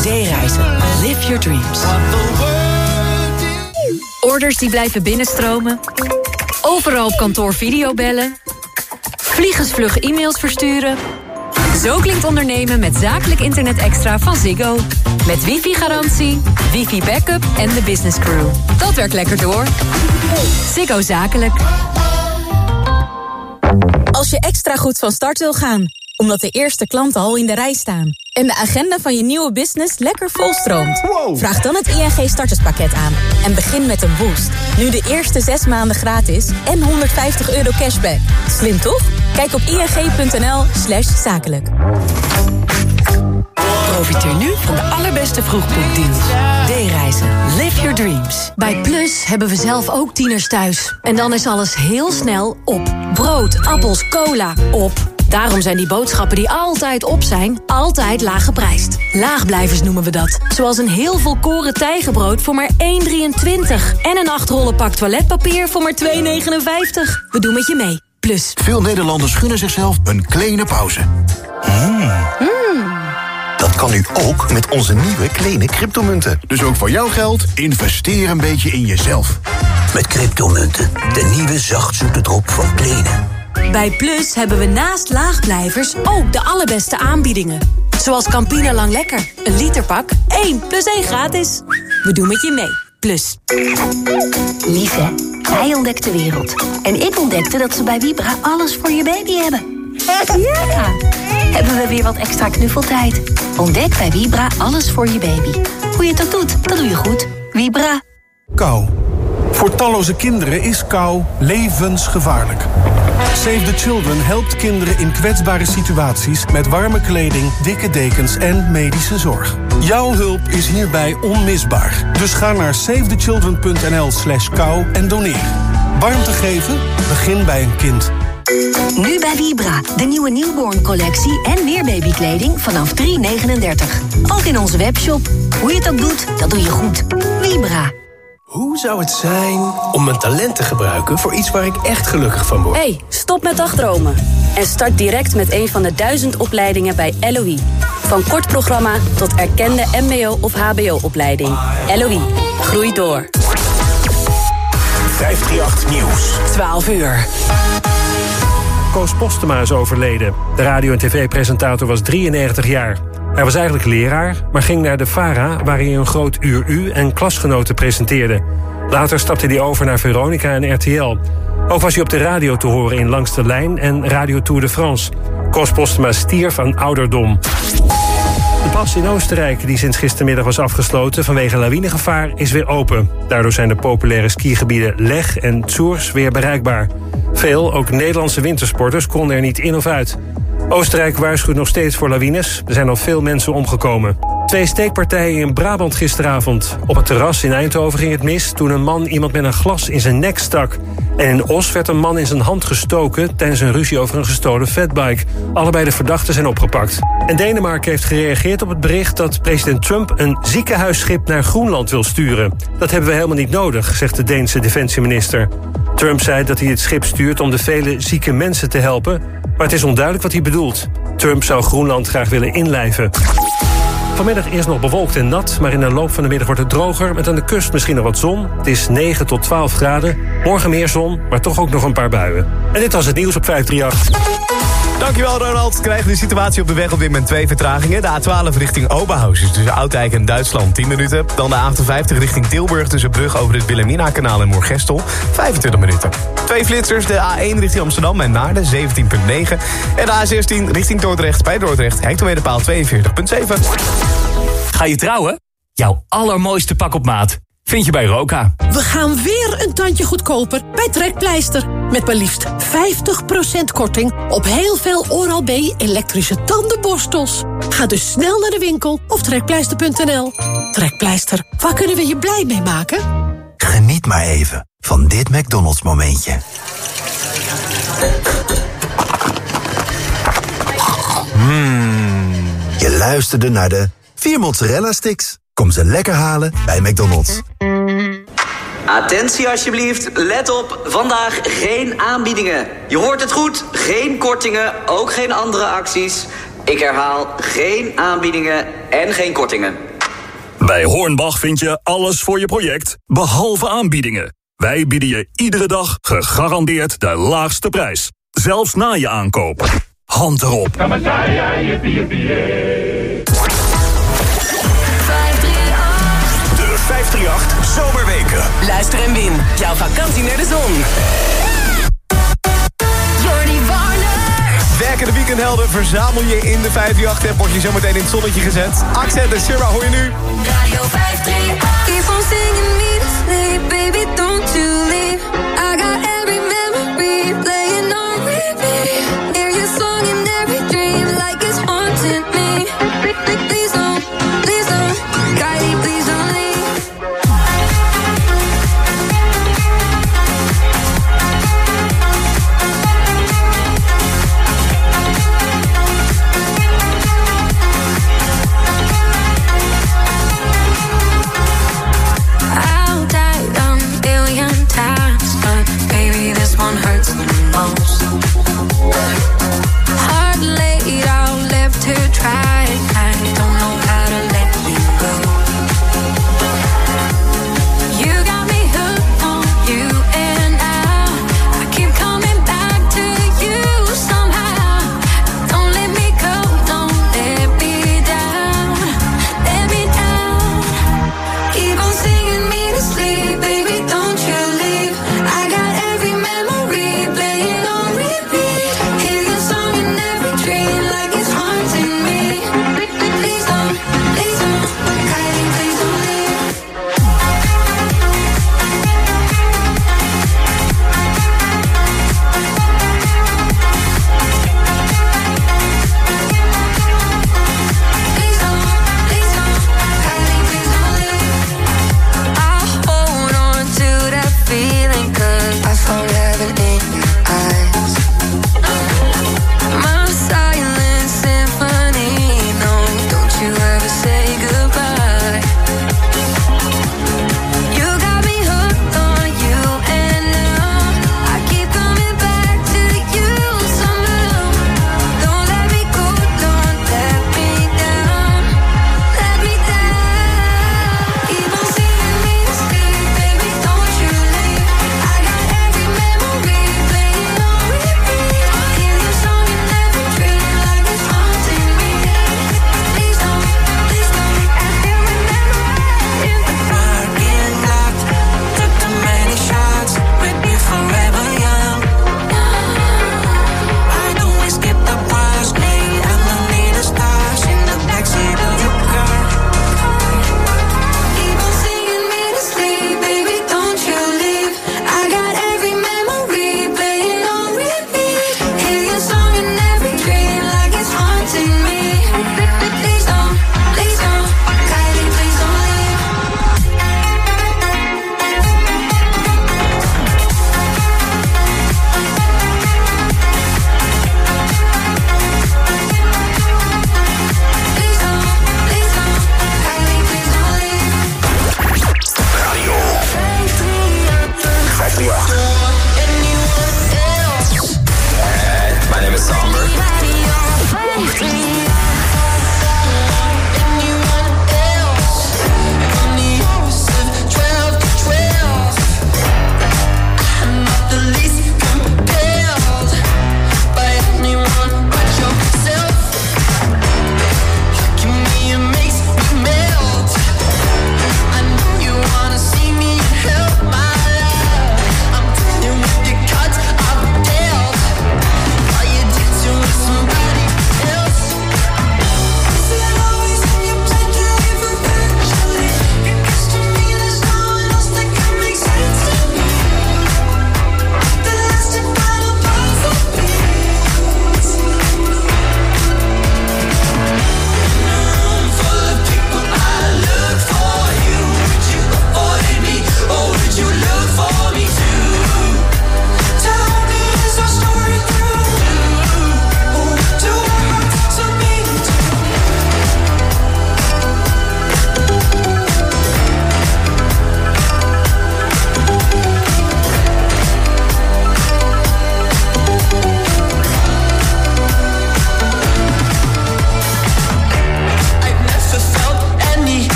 D-reizen. Live your dreams. Orders die blijven binnenstromen. Overal op kantoor videobellen. Vliegensvlug e-mails versturen. Zo klinkt ondernemen met zakelijk internet extra van Ziggo. Met wifi-garantie, wifi-backup en de business crew. Dat werkt lekker door. Ziggo Zakelijk. Als je extra goed van start wil gaan, omdat de eerste klanten al in de rij staan... en de agenda van je nieuwe business lekker volstroomt... vraag dan het ING starterspakket aan en begin met een boost. Nu de eerste zes maanden gratis en 150 euro cashback. Slim toch? Kijk op ing.nl slash zakelijk. Profiteer nu van de allerbeste vroegboekdeals. D-reizen. Live your dreams. Bij Plus hebben we zelf ook tieners thuis. En dan is alles heel snel op. Brood, appels, cola, op. Daarom zijn die boodschappen die altijd op zijn, altijd laag geprijsd. Laagblijvers noemen we dat. Zoals een heel volkoren tijgenbrood voor maar 1,23. En een 8 rollen pak toiletpapier voor maar 2,59. We doen met je mee. Plus. Veel Nederlanders gunnen zichzelf een kleine pauze. Dat kan nu ook met onze nieuwe kleine cryptomunten. Dus ook voor jouw geld, investeer een beetje in jezelf. Met cryptomunten, de nieuwe zachtzoete drop van Kleene. Bij Plus hebben we naast laagblijvers ook de allerbeste aanbiedingen. Zoals Campina Lang Lekker. Een literpak, 1 plus 1 gratis. We doen met je mee. Plus. Lief hè? Hij ontdekt de wereld. En ik ontdekte dat ze bij Vibra alles voor je baby hebben. Ja! Hebben we weer wat extra knuffeltijd. Ontdek bij Vibra alles voor je baby. Hoe je het ook doet, dat doe je goed. Vibra. Kou. Voor talloze kinderen is kou levensgevaarlijk. Save the Children helpt kinderen in kwetsbare situaties... met warme kleding, dikke dekens en medische zorg. Jouw hulp is hierbij onmisbaar. Dus ga naar savethechildren.nl slash kou en doneer. Warmte geven? Begin bij een kind. Nu bij Vibra. De nieuwe newborn collectie en meer babykleding vanaf 3,39. Ook in onze webshop. Hoe je het ook doet, dat doe je goed. Vibra. Hoe zou het zijn om mijn talent te gebruiken voor iets waar ik echt gelukkig van word? hey, stop met dagdromen. En start direct met een van de duizend opleidingen bij LOE. Van kort programma tot erkende mbo- of hbo-opleiding. LOE, groei door. 538 Nieuws. 12 uur. Koos Postema is overleden. De radio- en tv-presentator was 93 jaar. Hij was eigenlijk leraar, maar ging naar de VARA... waar hij een groot uur U en klasgenoten presenteerde. Later stapte hij over naar Veronica en RTL. Ook was hij op de radio te horen in Langs de Lijn en Radio Tour de France. Koos Postema stierf aan ouderdom. De pas in Oostenrijk, die sinds gistermiddag was afgesloten vanwege lawinegevaar, is weer open. Daardoor zijn de populaire skigebieden Leg en Zurs weer bereikbaar. Veel, ook Nederlandse wintersporters, konden er niet in of uit. Oostenrijk waarschuwt nog steeds voor lawines. Er zijn al veel mensen omgekomen. Twee steekpartijen in Brabant gisteravond. Op het terras in Eindhoven ging het mis toen een man iemand met een glas in zijn nek stak. En in Os werd een man in zijn hand gestoken tijdens een ruzie over een gestolen fatbike. Allebei de verdachten zijn opgepakt. En Denemarken heeft gereageerd op het bericht dat president Trump een ziekenhuisschip naar Groenland wil sturen. Dat hebben we helemaal niet nodig, zegt de Deense defensieminister. Trump zei dat hij het schip stuurt om de vele zieke mensen te helpen, maar het is onduidelijk wat hij bedoelt. Trump zou Groenland graag willen inlijven. Vanmiddag eerst nog bewolkt en nat, maar in de loop van de middag wordt het droger... met aan de kust misschien nog wat zon. Het is 9 tot 12 graden. Morgen meer zon, maar toch ook nog een paar buien. En dit was het nieuws op 538. Dankjewel Ronald. Krijgen de situatie op de weg op dit moment twee vertragingen. De A12 richting Oberhausen tussen Oudijk en Duitsland 10 minuten. Dan de A58 richting Tilburg tussen Brug over het Wilhelmina-kanaal en Moergestel 25 minuten. Twee flitsers, de A1 richting Amsterdam en Naarden 17.9. En de A16 richting Dordrecht bij Dordrecht hectometerpaal 42.7. Ga je trouwen? Jouw allermooiste pak op maat vind je bij Roka. We gaan weer een tandje goedkoper bij Trekpleister. Met maar liefst 50% korting op heel veel Oral-B elektrische tandenborstels. Ga dus snel naar de winkel of trekpleister.nl. Trekpleister, waar kunnen we je blij mee maken? Geniet maar even van dit McDonald's momentje. Mmm. Je luisterde naar de vier mozzarella sticks. Kom ze lekker halen bij McDonald's. Attentie alsjeblieft, let op, vandaag geen aanbiedingen. Je hoort het goed, geen kortingen, ook geen andere acties. Ik herhaal, geen aanbiedingen en geen kortingen. Bij Hornbach vind je alles voor je project, behalve aanbiedingen. Wij bieden je iedere dag gegarandeerd de laagste prijs. Zelfs na je aankoop. Hand erop. De 538 Zomerweken. Luister en win. Jouw vakantie naar de zon. Jordi Warner. Werkende weekendhelden verzamel je in de 538 en word je zometeen in het zonnetje gezet. Accent en Sarah hoor je nu. Radio 538. Keep on singing me to sleep, baby, don't you leave.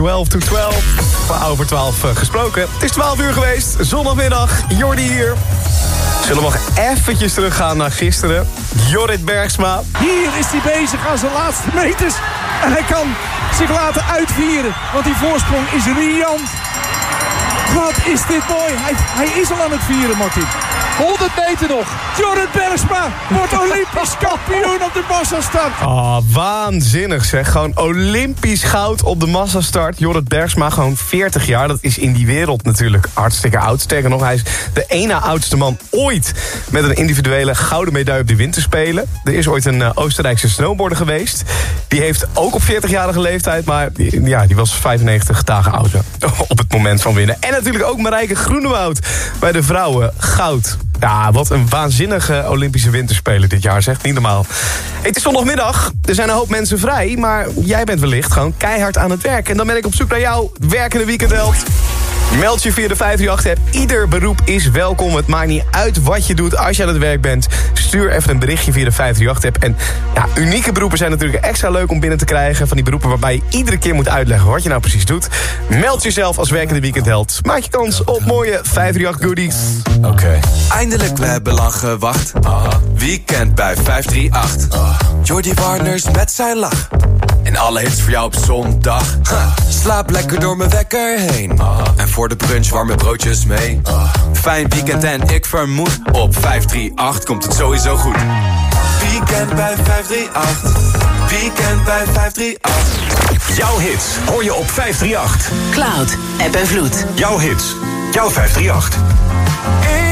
12 to 12. Van over 12 uh, gesproken. Het is 12 uur geweest, zondagmiddag. Jordi hier. Zullen we nog eventjes teruggaan naar gisteren? Jorrit Bergsma. Hier is hij bezig aan zijn laatste meters. En hij kan zich laten uitvieren. Want die voorsprong is riant. Wat is dit mooi. Hij, hij is al aan het vieren, Martin. 100 meter nog. Jorrit Bergsma wordt Olympisch kampioen op de massastart. Oh, waanzinnig zeg. Gewoon Olympisch goud op de massastart. Jorrit Bergsma, gewoon 40 jaar. Dat is in die wereld natuurlijk hartstikke oud. Sterker nog, hij is de ene oudste man ooit... met een individuele gouden medaille op de winterspelen. Er is ooit een uh, Oostenrijkse snowboarder geweest. Die heeft ook op 40-jarige leeftijd... maar ja, die was 95 dagen ouder op het moment van winnen. En natuurlijk ook Marijke Groenewoud bij de vrouwen goud. Ja, wat een waanzinnige Olympische winterspelen dit jaar, zegt niet normaal. Het is zondagmiddag, er zijn een hoop mensen vrij... maar jij bent wellicht gewoon keihard aan het werk. En dan ben ik op zoek naar jou, werkende weekendheld. Meld je via de 538-app. Ieder beroep is welkom. Het maakt niet uit wat je doet als je aan het werk bent. Stuur even een berichtje via de 538-app. En ja, unieke beroepen zijn natuurlijk extra leuk om binnen te krijgen. Van die beroepen waarbij je iedere keer moet uitleggen wat je nou precies doet. Meld jezelf als werkende weekendheld. Maak je kans op mooie 538 goodies. Oké. Okay. Eindelijk, we hebben lang gewacht. Uh -huh. Weekend bij 538. Uh. Jordi Warners met zijn lach. En alle hits voor jou op zondag. Uh. Slaap lekker door mijn wekker heen. En voor de brunch warme broodjes mee. Fijn weekend en ik vermoed op 538 komt het sowieso goed. Weekend bij 538. Weekend bij 538. Jouw hits hoor je op 538. Cloud, app en vloed. Jouw hits, jouw 538.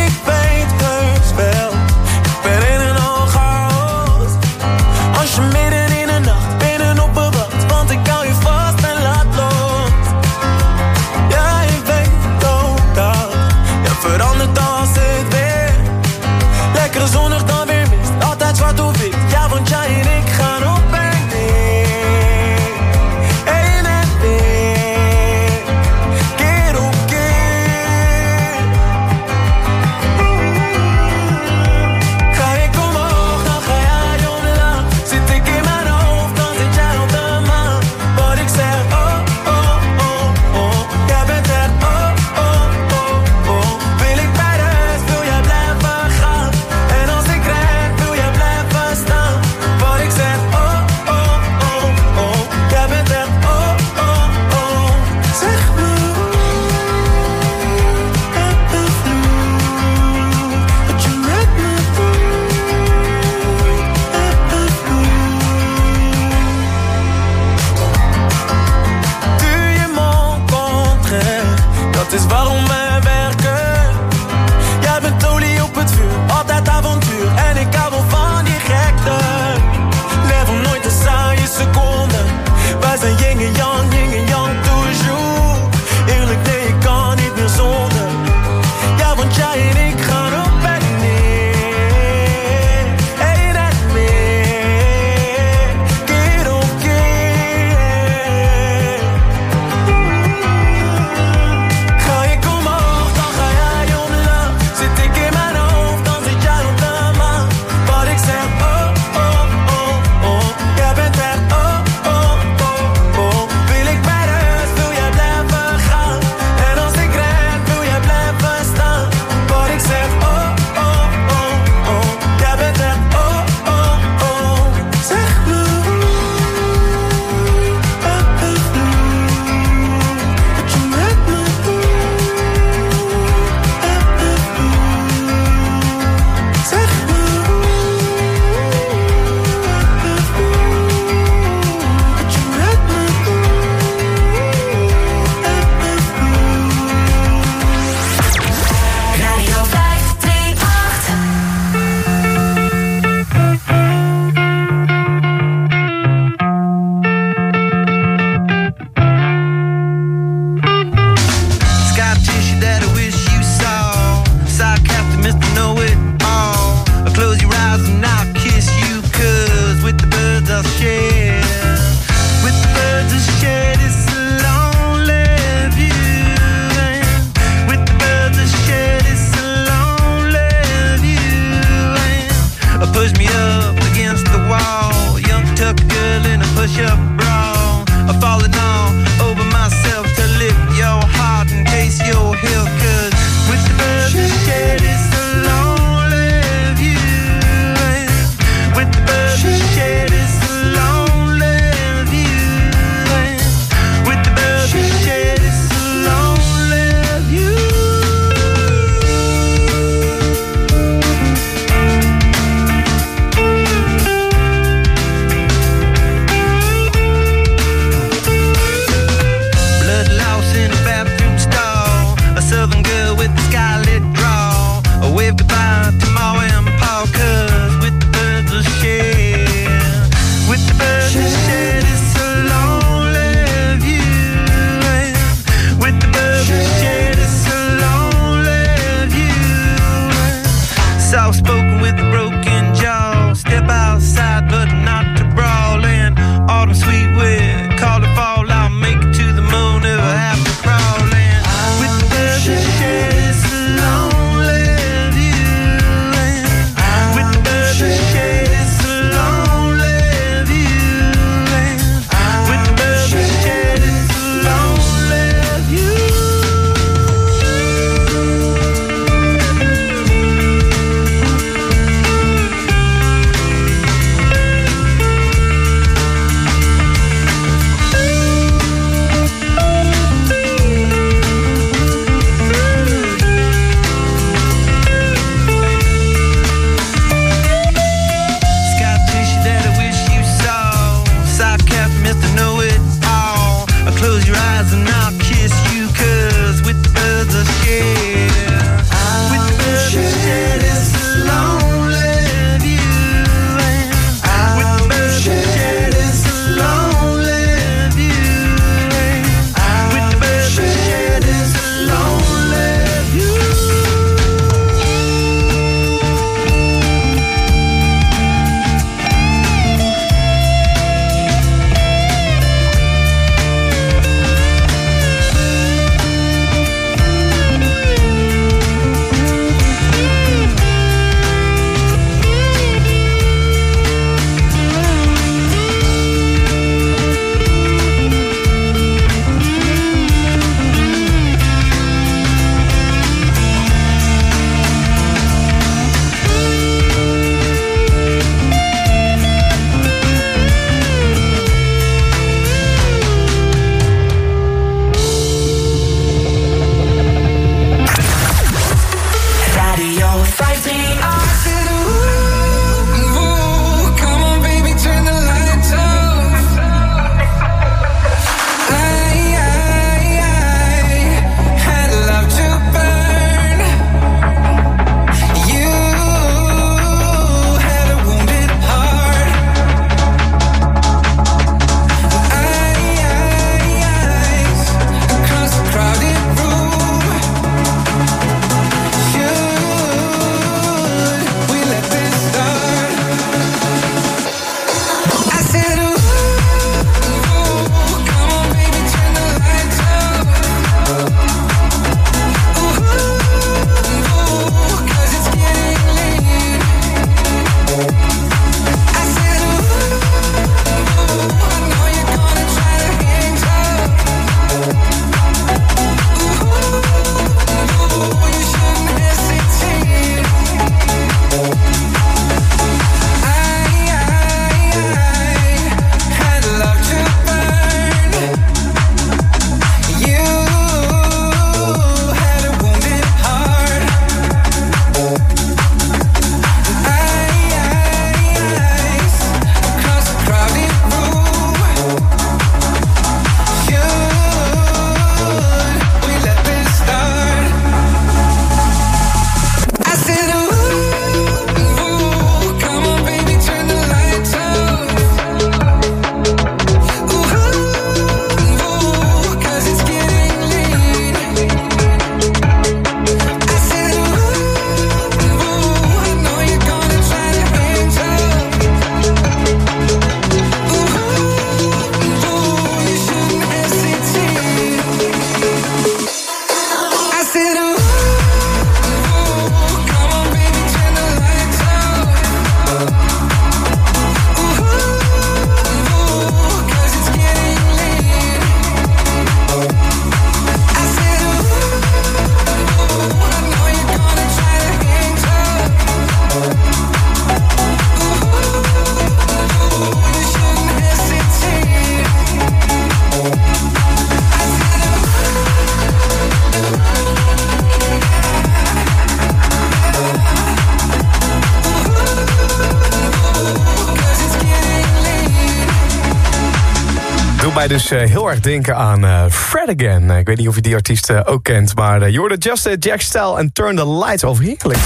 Mij dus eh, heel erg denken aan eh, Fred Again. Eh, ik weet niet of je die artiest ook kent, maar Jordan Just Jack Style en Turn the Lights Off. Heerlijk.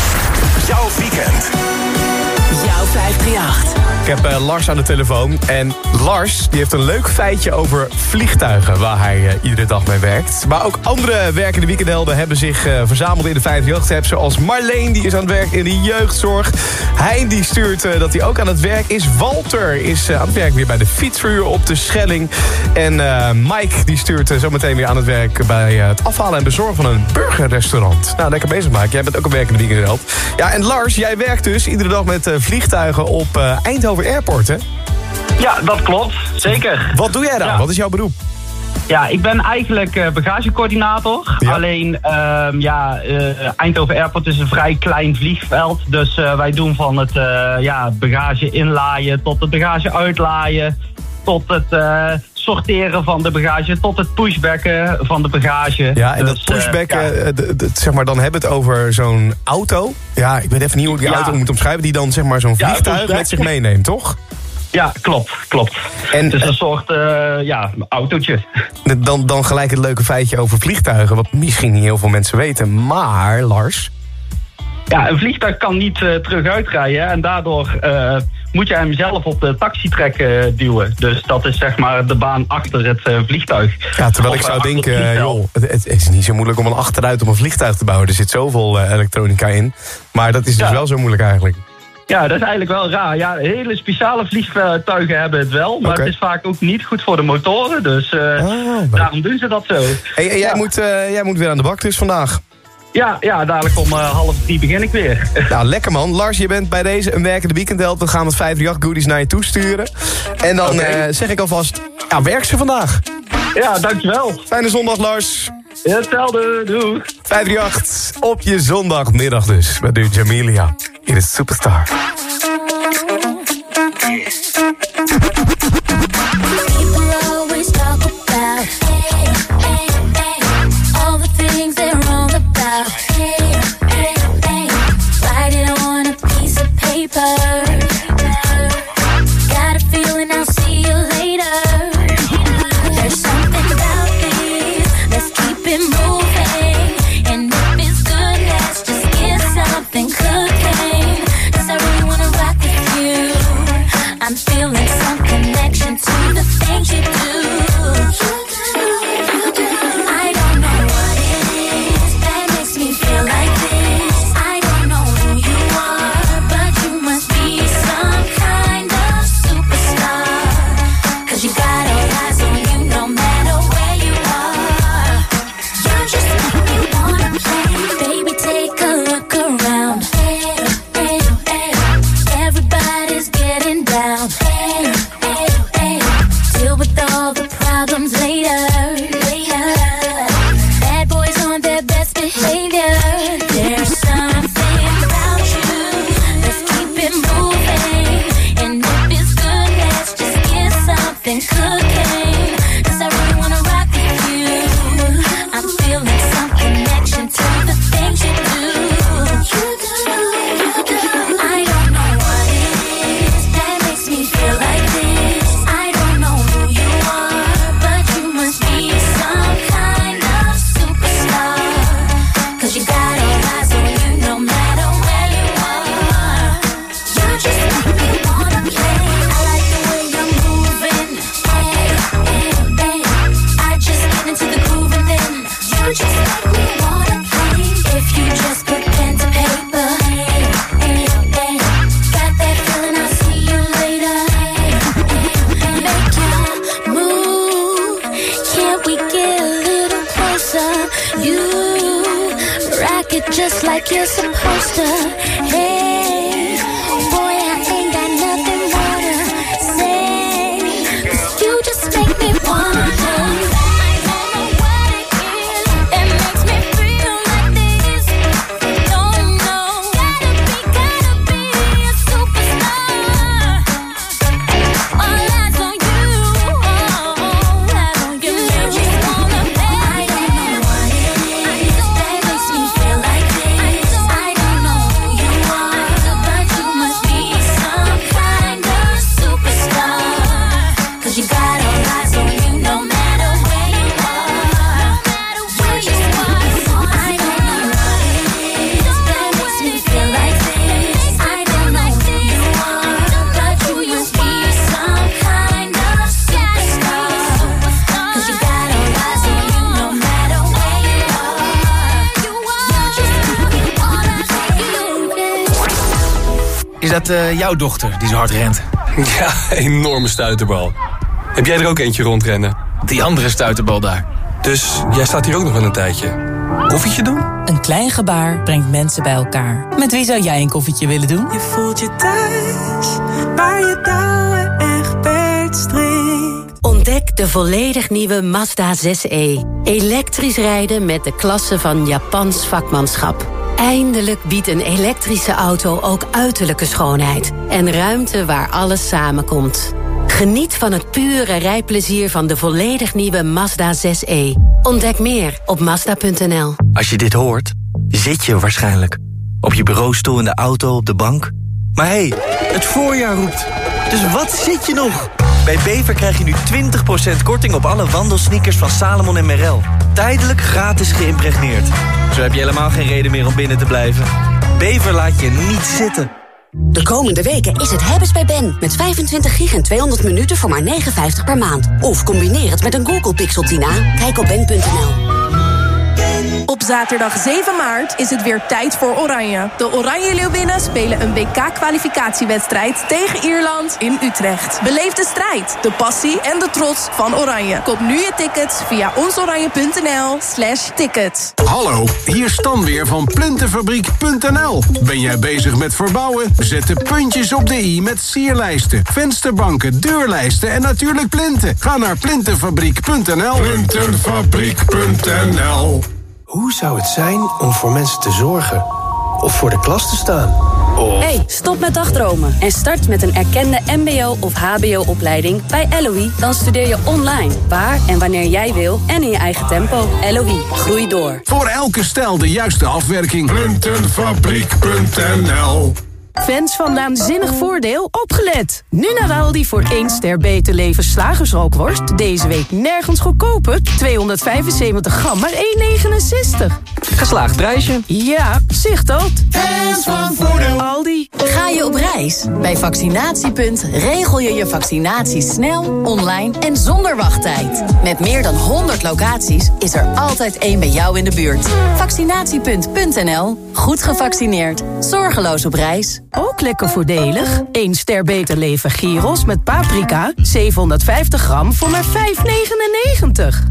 Jouw weekend. Jouw 538. Ik heb eh, Lars aan de telefoon. En Lars die heeft een leuk feitje over vliegtuigen... waar hij eh, iedere dag mee werkt. Maar ook andere werkende weekendhelden hebben zich eh, verzameld in de 538-app. Zoals Marleen, die is aan het werk in de jeugdzorg. Hein, die stuurt dat hij ook aan het werk is. Walter is aan het werk weer bij de fietsverhuur op de Schelling. En Mike, die stuurt zometeen weer aan het werk... bij het afhalen en bezorgen van een burgerrestaurant. Nou, lekker bezig maken. Jij bent ook een werkende weekendheld. Ja, en Lars, jij werkt dus iedere dag met eh, vliegtuigen op eh, Eindhoven Airport, hè? Ja, dat klopt. Zeker. Wat doe jij dan? Ja. Wat is jouw beroep? Ja, ik ben eigenlijk eh, bagagecoördinator. Alleen, ehm, ja, eh, Eindhoven Airport is een vrij klein vliegveld. Dus wij doen van het ja, bagage inlaaien tot het bagage uitlaaien. Tot het sorteren van de bagage. Tot het pushbacken van de bagage. Ja, en Dus, dat eh, pushbacken, ja. eh, d- zeg maar, dan hebben we het over zo'n auto. Ja, ik weet even niet hoe ik die Ja. auto moet omschrijven. Die dan zeg maar zo'n vliegtuig met zich meeneemt, toch? Ja, klopt, klopt. En, het is een soort eh, ja, autootje. Dan, dan gelijk het leuke feitje over vliegtuigen. Wat misschien niet heel veel mensen weten. Maar, Lars... Ja, een vliegtuig kan niet eh, terug uitrijden en daardoor eh, moet je hem zelf op de taxitrek eh, duwen. Dus dat is zeg maar de baan achter het eh, vliegtuig. Ja, terwijl Of, ik eh, zou het denken, vliegveld. joh, het, het is niet zo moeilijk om een achteruit op een vliegtuig te bouwen. Er zit zoveel eh, elektronica in. Maar dat is dus Ja. wel zo moeilijk eigenlijk. Ja, dat is eigenlijk wel raar. Ja, hele speciale vliegtuigen hebben het wel, maar het is vaak ook niet goed voor de motoren. Dus eh, daarom doen ze dat zo. Hey, jij, moet, eh, jij moet weer aan de bak dus vandaag. Ja, ja dadelijk om eh, half drie begin ik weer. Nou, lekker man. Lars, je bent bij deze een werkende weekendheld. We gaan met 538 goodies naar je toe sturen. En dan eh, zeg ik alvast, ja, werk ze vandaag. Ja, dankjewel. Fijne zondag, Lars. Hetzelfde, doei. 538 op je zondagmiddag dus. Met nu Jamelia. Hier is Superstar. Jouw dochter die zo hard rent? Ja, enorme stuiterbal. Heb jij er ook eentje rondrennen? Die andere stuiterbal daar. Dus jij staat hier ook nog wel een tijdje. Koffietje doen? Een klein gebaar brengt mensen bij elkaar. Met wie zou jij een koffietje willen doen? Je voelt je thuis, waar je touwen echt strikt. Ontdek de volledig nieuwe Mazda 6e. Elektrisch rijden met de klasse van Japans vakmanschap. Eindelijk biedt een elektrische auto ook uiterlijke schoonheid. En ruimte waar alles samenkomt. Geniet van het pure rijplezier van de volledig nieuwe Mazda 6e. Ontdek meer op Mazda.nl. Als je dit hoort, zit je waarschijnlijk. Op je bureaustoel, in de auto, op de bank. Maar hé, hey, het voorjaar roept. Dus wat zit je nog? Bij Bever krijg je nu 20% korting op alle wandelsneakers van Salomon en Merrell. Tijdelijk gratis geïmpregneerd. Zo heb je helemaal geen reden meer om binnen te blijven. Bever laat je niet zitten. De komende weken is het hebben's bij Ben. Met 25 gig en 200 minuten voor maar 59 per maand. Of combineer het met een Google Pixel Tina. Kijk op ben.nl. Op zaterdag 7 maart is het weer tijd voor Oranje. De Oranje Leeuwinnen spelen een WK-kwalificatiewedstrijd tegen Ierland in Utrecht. Beleef de strijd, de passie en de trots van Oranje. Koop nu je tickets via onsoranje.nl slash tickets. Hallo, hier Stan weer van Plintenfabriek.nl. Ben jij bezig met verbouwen? Zet de puntjes op de i met sierlijsten, vensterbanken, deurlijsten en natuurlijk plinten. Ga naar plintenfabriek.nl. Plintenfabriek.nl Hoe zou het zijn om voor mensen te zorgen? Of voor de klas te staan? Of... Hey, stop met dagdromen en start met een erkende mbo- of hbo-opleiding bij LOE. Dan studeer je online, waar en wanneer jij wil en in je eigen tempo. LOE, groei door. Voor elke stijl de juiste afwerking. Plintenfabriek.nl Fans van Naanzinnig Voordeel, opgelet! Nu naar Aldi voor 1 ster beter leven slagersrookworst. Deze week nergens goedkoper. 275 gram, maar 1,69. Geslaagd prijsje. Ja, zicht dat. Fans van Voordeel. Aldi. Ga je op reis? Bij Vaccinatiepunt regel je je vaccinatie snel, online en zonder wachttijd. Met meer dan 100 locaties is er altijd één bij jou in de buurt. Vaccinatiepunt.nl. Goed gevaccineerd. Zorgeloos op reis. Ook lekker voordelig. 1 ster beter leven gyros met paprika. 750 gram voor maar 5,99.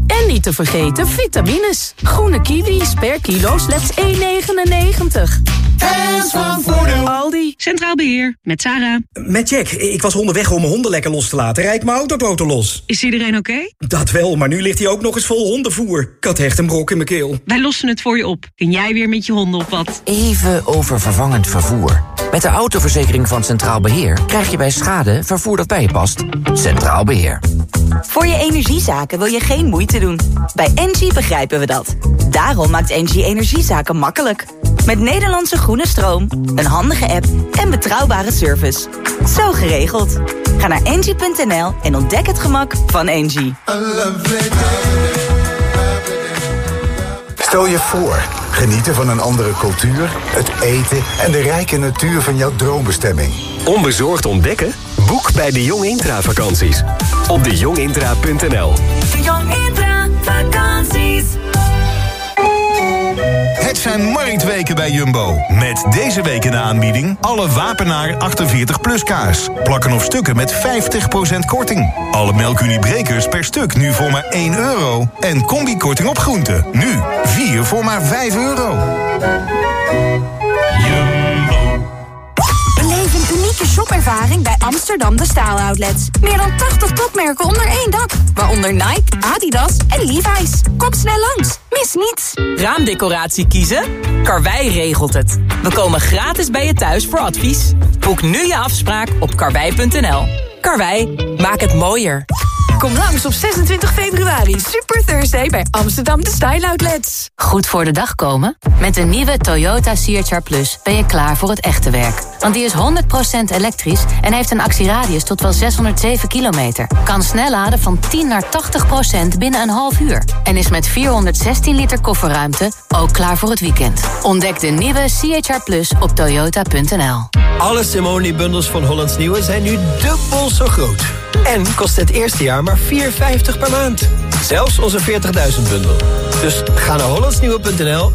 En niet te vergeten vitamines. Groene kiwis per kilo slechts 1,99. Fans van Voordeel. Aldi. Centraal Beheer, met Sarah. Met Jack. Ik was onderweg om mijn honden lekker los te laten. Rijd mijn autoboten los. Is iedereen oké? Dat wel, maar nu ligt hij ook nog eens vol hondenvoer. Ik had echt een brok in mijn keel. Wij lossen het voor je op. Kun jij weer met je honden op wat? Even over vervangend vervoer. Met de autoverzekering van Centraal Beheer krijg je bij schade vervoer dat bij je past. Centraal Beheer. Voor je energiezaken wil je geen moeite doen. Bij Engie begrijpen we dat. Daarom maakt Engie energiezaken makkelijk. Met Nederlandse groene stroom, een handige app en betrouwbare service. Zo geregeld. Ga naar engie.nl en ontdek het gemak van Engie. Stel je voor, genieten van een andere cultuur, het eten en de rijke natuur van jouw droombestemming. Onbezorgd ontdekken? Boek bij de Jong Intra vakanties. Op dejongintra.nl Jong Intra vakanties. Het zijn marktweken bij Jumbo. Met deze week in de aanbieding alle Wapenaar 48 plus kaas. Plakken of stukken met 50% korting. Alle melkuniebrekers per stuk nu voor maar 1 euro. En combikorting op groenten. Nu 4 voor maar 5 euro. Beleef een unieke shopervaring bij Amsterdam De Staal Outlets. Meer dan 80 topmerken onder één dak. Waaronder Nike, Adidas en Levi's. Kom snel langs. Niets. Raamdecoratie kiezen? Karwei regelt het. We komen gratis bij je thuis voor advies. Boek nu je afspraak op karwei.nl. Karwei, maak het mooier. Kom langs op 26 februari. Super Thursday bij Amsterdam De Style Outlets. Goed voor de dag komen? Met de nieuwe Toyota CHR Plus ben je klaar voor het echte werk. Want die is 100% elektrisch en heeft een actieradius tot wel 607 kilometer. Kan snel laden van 10 naar 80% binnen een half uur. En is met 416 liter kofferruimte ook klaar voor het weekend. Ontdek de nieuwe CHR Plus op toyota.nl. Alle Simone-bundels van Hollands Nieuwe zijn nu dubbel zo groot. En kost het eerste jaar maar 4,50 per maand. Zelfs onze 40.000 bundel. Dus ga naar hollandsnieuwe.nl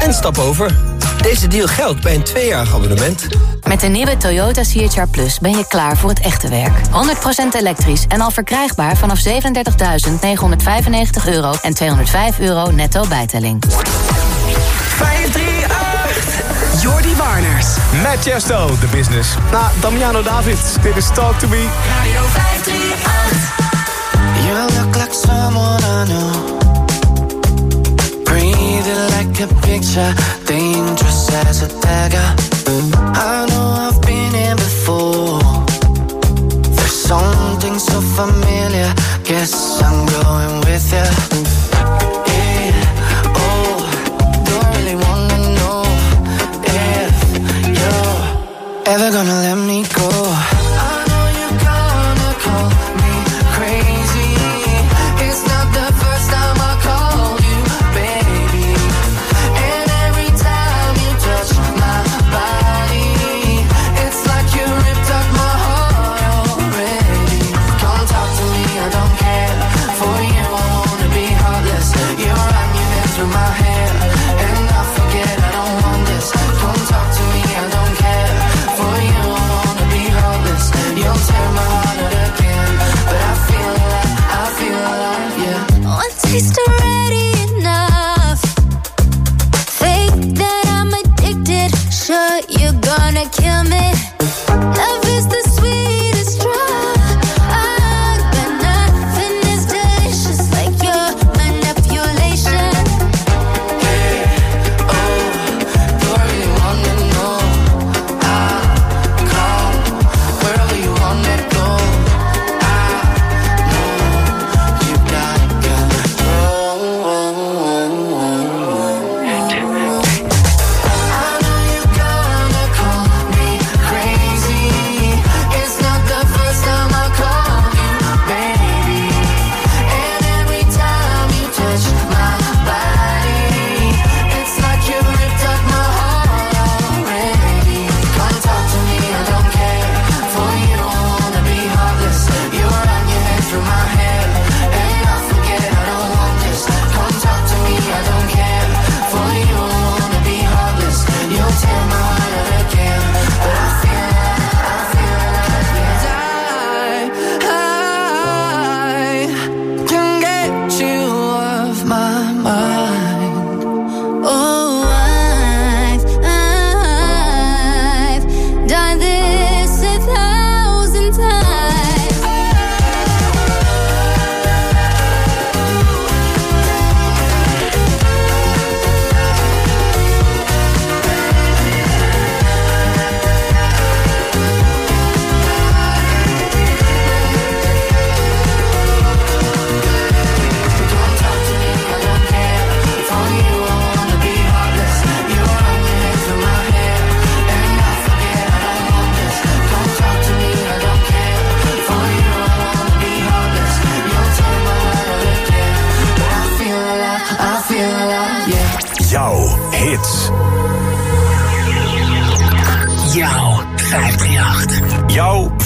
en stap over. Deze deal geldt bij een tweejarig abonnement. Met de nieuwe Toyota CHR Plus ben je klaar voor het echte werk. 100% elektrisch en al verkrijgbaar vanaf 37.995 euro en 205 euro netto bijtelling. 538 Jordi Warners. Met Chesto, de business. Na Damiano David, dit is Talk To Me. Radio 538. Someone I know. Breathing like a picture, dangerous as a dagger. I know I've been here before. There's something so familiar. Guess I'm going with you. Oh, don't really wanna know if you're ever gonna let me go.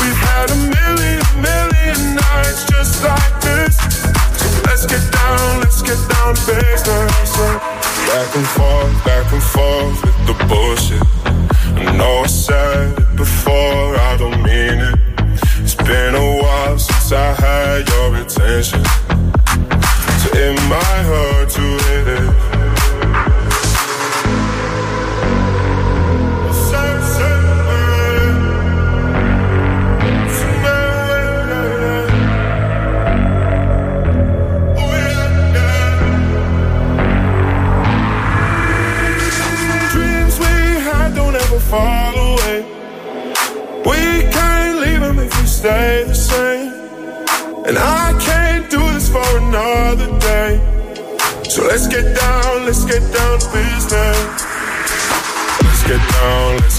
We've had a million, million nights just like this. So let's get down, let's get down business. Back and forth, back and forth with the bullshit. I know I said it before, I don't mean it. It's been a while since I had your attention.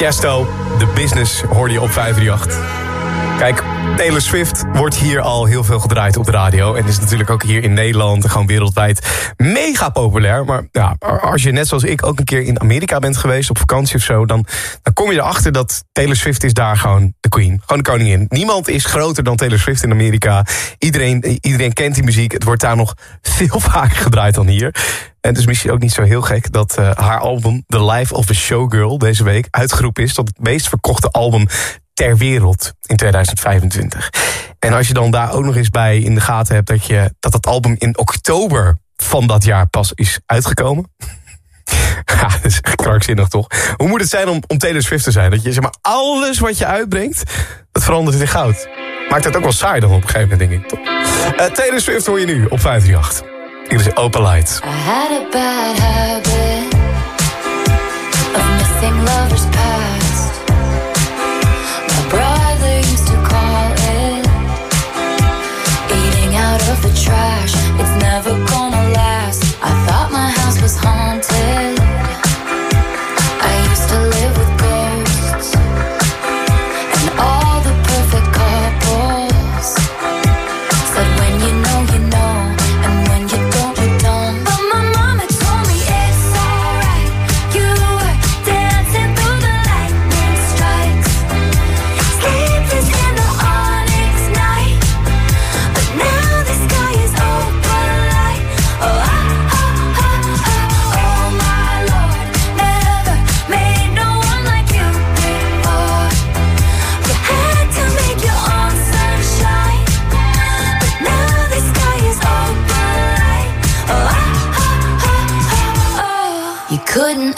Chesto, The Business, hoorde je op 538. Kijk, Taylor Swift wordt hier al heel veel gedraaid op de radio. En is natuurlijk ook hier in Nederland, gewoon wereldwijd, mega populair. Maar ja, als je net zoals ik ook een keer in Amerika bent geweest, op vakantie of zo... dan, dan kom je erachter dat Taylor Swift is daar gewoon de queen. Gewoon de koningin. Niemand is groter dan Taylor Swift in Amerika. Iedereen, iedereen kent die muziek. Het wordt daar nog veel vaker gedraaid dan hier. En het is misschien ook niet zo heel gek dat uh, haar album The Life of a Showgirl deze week uitgeroepen is tot het meest verkochte album ter wereld in 2025. En als je dan daar ook nog eens bij in de gaten hebt dat, je, dat het album in oktober van dat jaar pas is uitgekomen. Ja, dat is echt krankzinnig toch? Hoe moet het zijn om, om Taylor Swift te zijn? Dat je zeg maar alles wat je uitbrengt, dat verandert in goud. Maakt het ook wel saai dan op een gegeven moment, denk ik. Uh, Taylor Swift hoor je nu op 538. Hier is Open Light. I had a bad habit of missing lovers past. My to call it eating out of the trash. It's never gonna was haunted.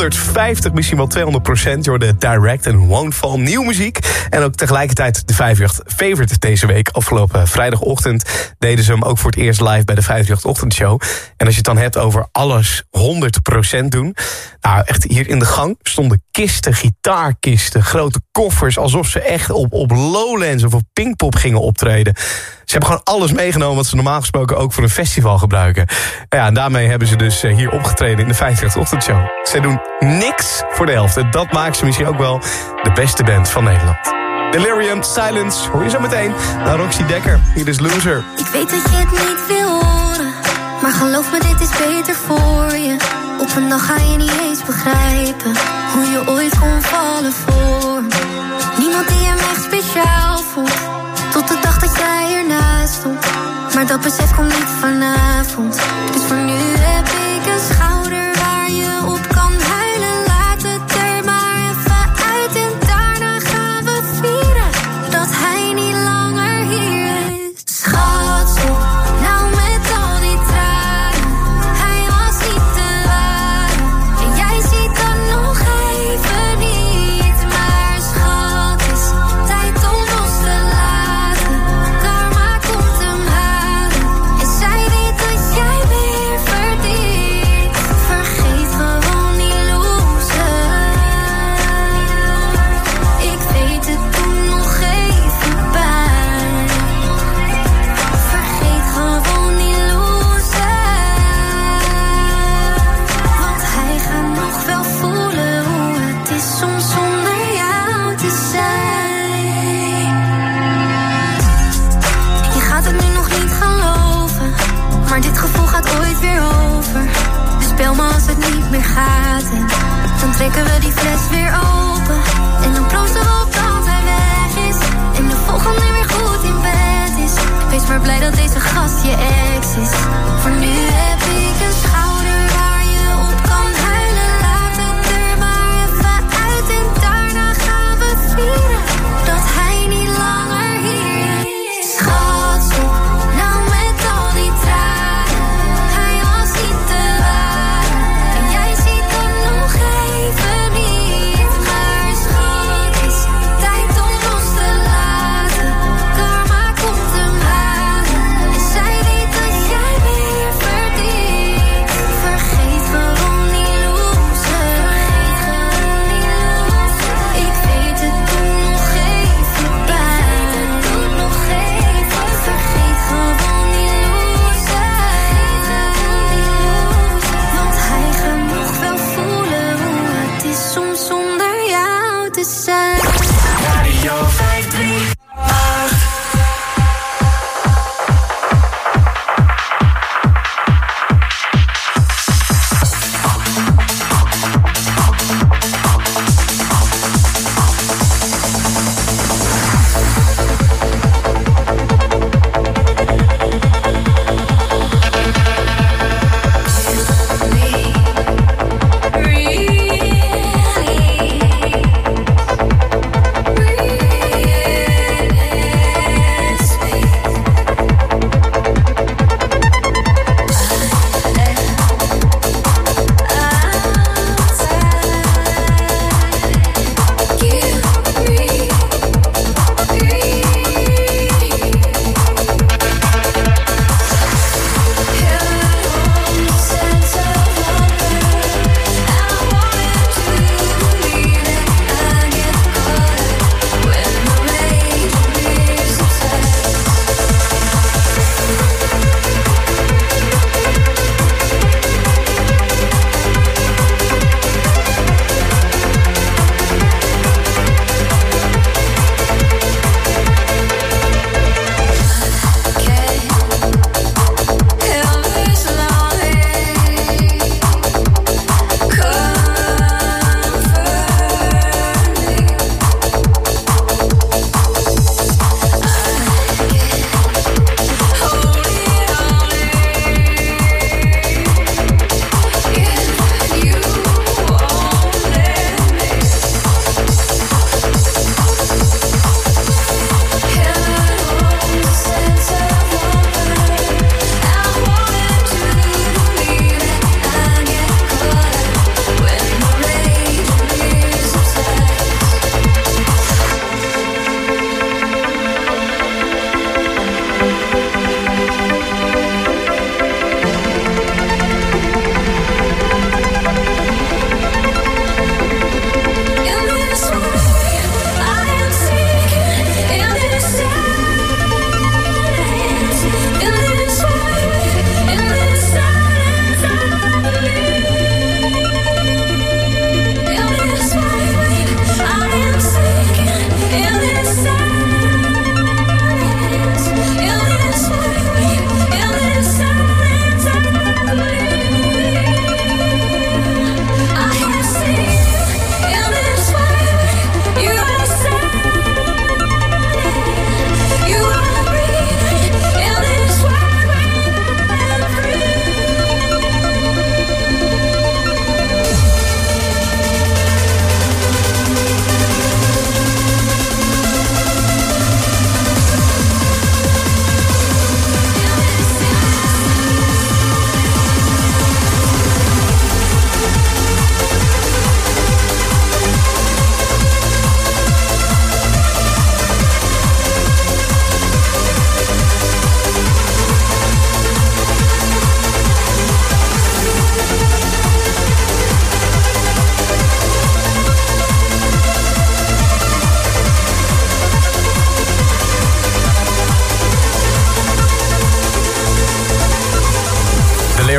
150, misschien wel 200 procent. Je hoorde Direct en Won't Fall. Nieuw muziek. En ook tegelijkertijd de 538 favorite deze week. Afgelopen vrijdagochtend deden ze hem ook voor het eerst live bij de 538 ochtendshow. En als je het dan hebt over alles 100 procent doen. Nou, echt hier in de gang stonden kisten, gitaarkisten, grote koffers. Alsof ze echt op, op Lowlands of op Pinkpop gingen optreden. Ze hebben gewoon alles meegenomen wat ze normaal gesproken ook voor een festival gebruiken. Ja, en daarmee hebben ze dus eh, hier opgetreden in de 50 ochtendshow. Ze doen niks voor de helft. En dat maakt ze misschien ook wel de beste band van Nederland. Delirium, Silence, hoor je zo meteen. Naar Roxy Dekker, hier is Loser. Ik weet dat je het niet wil horen, maar geloof me, dit is beter voor je. Op een dag ga je niet eens begrijpen hoe je ooit kon vallen voor me. Niemand die hem echt speciaal voelt, tot de dag dat jij ernaast stond. Maar dat besef komt niet vanavond, dus voor nu heb ik een schouder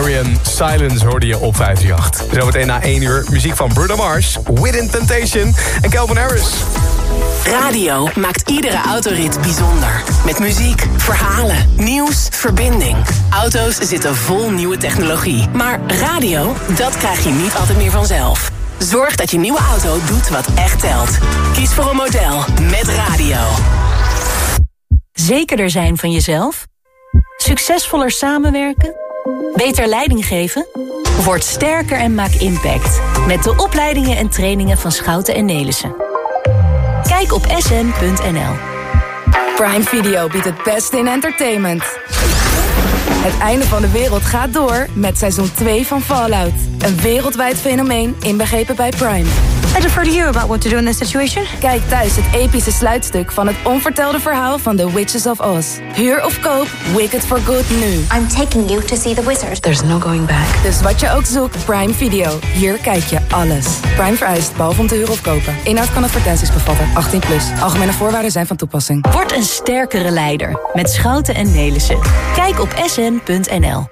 Valerian Silence hoorde je op 538. Zometeen na 1 uur muziek van Bruno Mars, Within Temptation en Calvin Harris. Radio maakt iedere autorit bijzonder. Met muziek, verhalen, nieuws, verbinding. Auto's zitten vol nieuwe technologie. Maar radio, dat krijg je niet altijd meer vanzelf. Zorg dat je nieuwe auto doet wat echt telt. Kies voor een model met radio. Zekerder zijn van jezelf? Succesvoller samenwerken? Beter leiding geven? Word sterker en maak impact. Met de opleidingen en trainingen van Schouten en Nelissen. Kijk op sn.nl. Prime Video biedt het beste in entertainment. Het einde van de wereld gaat door met seizoen 2 van Fallout. Een wereldwijd fenomeen inbegrepen bij Prime. I defer to you about what to do in this situation. Kijk thuis het epische sluitstuk van het onvertelde verhaal van The Witches of Oz. Huur of koop Wicked for Good nu. I'm taking you to see the wizard. There's no going back. Dus wat je ook zoekt, Prime Video. Hier kijk je alles. Prime vereist, behalve om te huren of kopen. Inhoud kan advertenties bevatten. 18 plus. Algemene voorwaarden zijn van toepassing. Word een sterkere leider met Schouten en Nelissen. Kijk op sn.nl.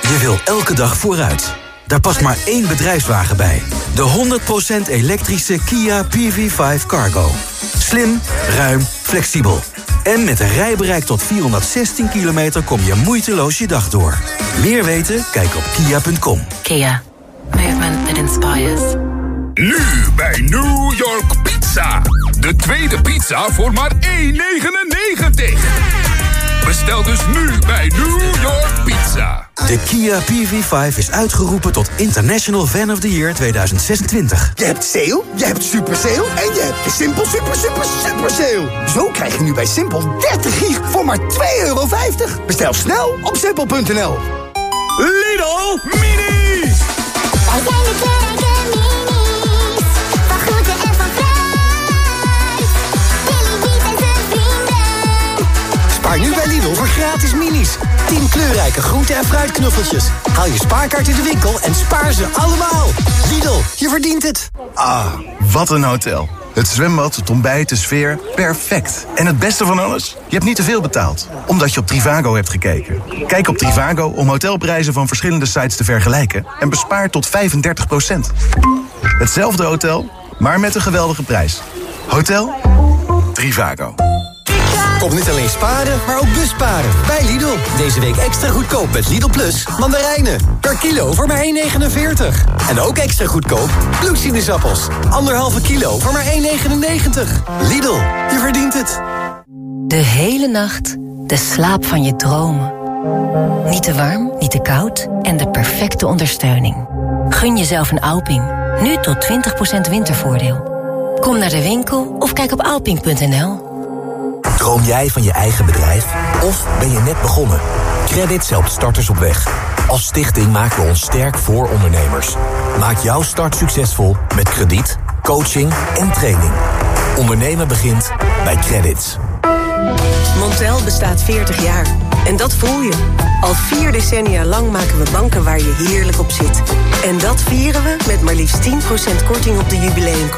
Je wil elke dag vooruit. Daar past maar één bedrijfswagen bij. De 100% elektrische Kia PV5 Cargo. Slim, ruim, flexibel. En met een rijbereik tot 416 kilometer kom je moeiteloos je dag door. Meer weten? Kijk op kia.com. Kia. Movement that inspires. Nu bij New York Pizza. De tweede pizza voor maar 1,99. Bestel dus nu bij New York Pizza. De Kia PV5 is uitgeroepen tot International Fan of the Year 2026. Je hebt sale, je hebt super sale en je hebt de Simpel super super super sale. Zo krijg je nu bij Simpel 30 gig voor maar 2,50 euro. Bestel snel op simpel.nl. Lidl minis. Spaar nu bij Lidl voor gratis minis. 10 kleurrijke groente- en fruitknuffeltjes. Haal je spaarkaart in de winkel en spaar ze allemaal. Lidl, je verdient het. Ah, wat een hotel. Het zwembad, het ontbijt, de sfeer, perfect. En het beste van alles? Je hebt niet te veel betaald, omdat je op Trivago hebt gekeken. Kijk op Trivago om hotelprijzen van verschillende sites te vergelijken... en bespaar tot 35% Hetzelfde hotel, maar met een geweldige prijs. Hotel Trivago. Kom niet alleen sparen, maar ook busparen. Bij Lidl. Deze week extra goedkoop met Lidl Plus mandarijnen. Per kilo voor maar 1,49. En ook extra goedkoop bloedsinusappels. Anderhalve kilo voor maar 1,99. Lidl, je verdient het. De hele nacht de slaap van je dromen. Niet te warm, niet te koud en de perfecte ondersteuning. Gun jezelf een Alping. Nu tot 20% wintervoordeel. Kom naar de winkel of kijk op alping.nl. Droom jij van je eigen bedrijf? Of ben je net begonnen? Credits helpt starters op weg. Als stichting maken we ons sterk voor ondernemers. Maak jouw start succesvol met krediet, coaching en training. Ondernemen begint bij Credits. Montel bestaat 40 jaar. En dat voel je. Al vier decennia lang maken we banken waar je heerlijk op zit. En dat vieren we met maar liefst 10% korting op de jubileumcorrectie.